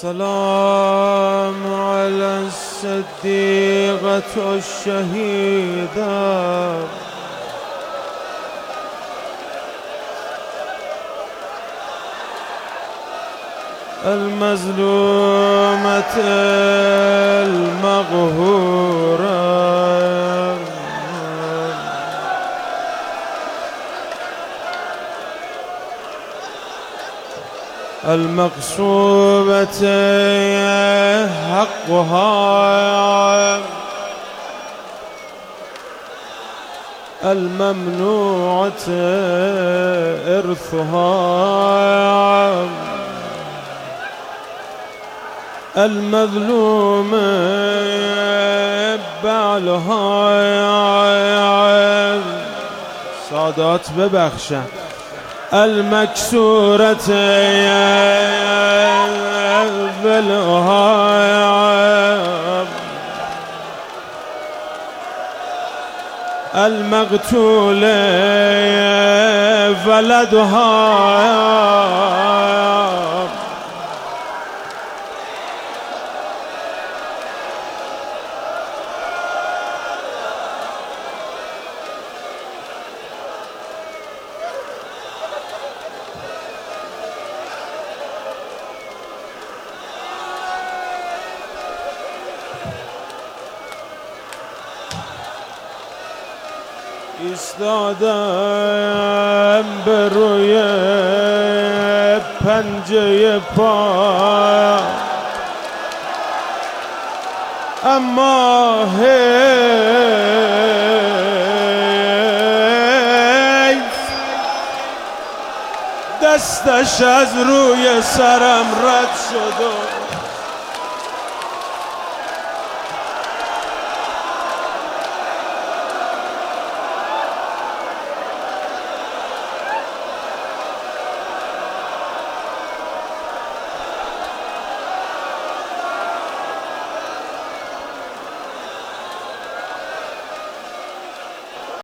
السلام على الصديقة الشهيدة. المظلومة المقصوبة حقها الممنوعة إرثها المظلوم بعلها. سادات ببخشن المكسورة بالها المقتول فلدها ایستادم به روی پنجه پا. اما دستش از روی سرم رد شد